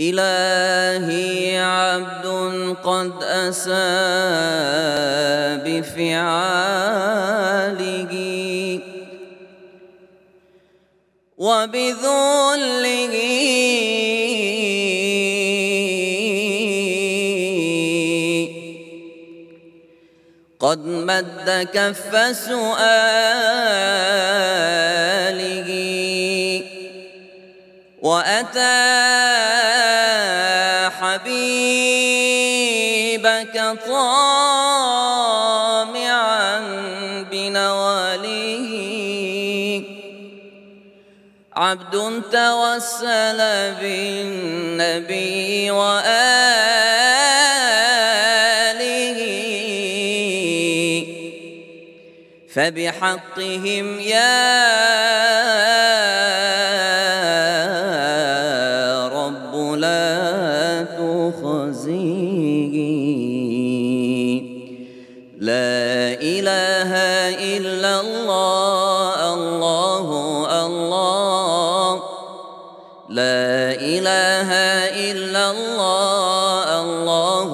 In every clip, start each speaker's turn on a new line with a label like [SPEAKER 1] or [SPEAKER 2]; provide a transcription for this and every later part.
[SPEAKER 1] إلهي عبد قد أسى بفعاله. وبذله قد مد كف سؤاله. وأتى حبيبك طامعا بنواله عبد توسل بالنبي وآله. فبحقهم يا لا إله إلا الله الله الله. لا إله إلا الله الله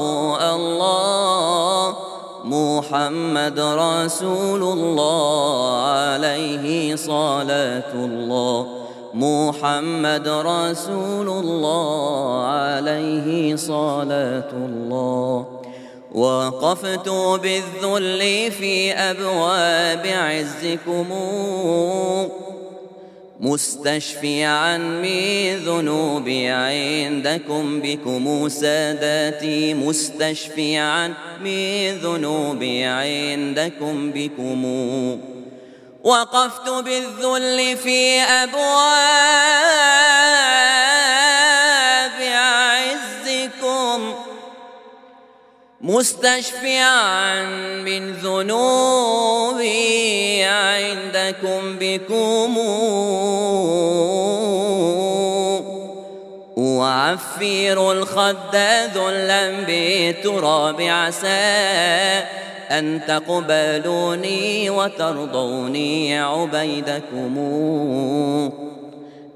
[SPEAKER 1] الله. محمد رسول الله عليه صلاة الله. محمد رسول الله عليه صلاة الله. وقفت بالذل في أبواب عزكم مستشفيعا من ذنوبي عندكم بكم ساداتي مستشفيعا من ذنوبي عندكم بكم. وقفت بالذل في أبواب مستشفعا من ذنوبي عندكم بكم. وعفير الخد ذلا بالتراب عسى أن تقبلوني وترضوني عبيدكم.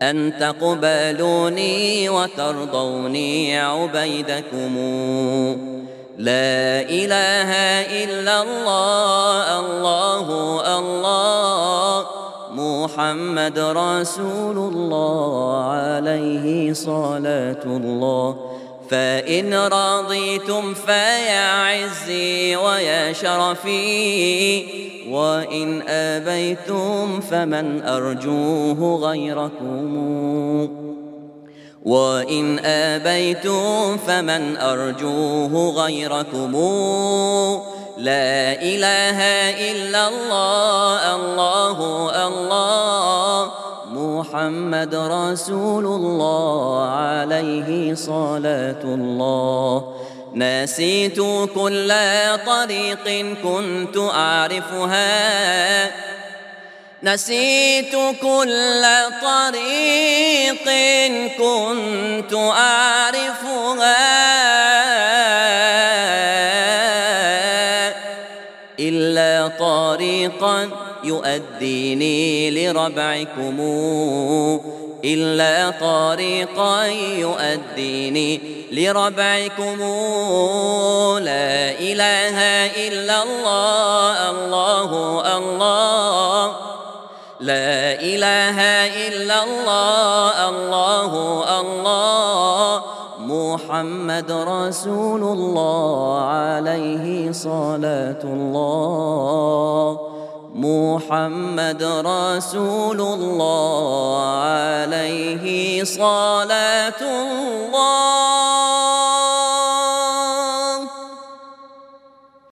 [SPEAKER 1] أن تقبلوني وترضوني عبيدكم. لا إله إلا الله الله الله. محمد رسول الله عليه صلاة الله. فإن رضيتم فيا عزي ويا شرفي. وإن أبيتم فمن أرجوه غيركم. وإن آبيتم فمن أرجوه غيركم لا إله إلا الله الله الله محمد رسول الله عليه صلاة الله. نسيت كل طريق كنت أعرفها. نسيت كل طريق كنت أعرفها. إلا طريقا يؤديني لربعكم. إلا طريقا يؤديني لربعكم. لا إله إلا الله. إلا الله الله الله. محمد رسول الله عليه صلاة الله. محمد رسول الله عليه صلاة الله.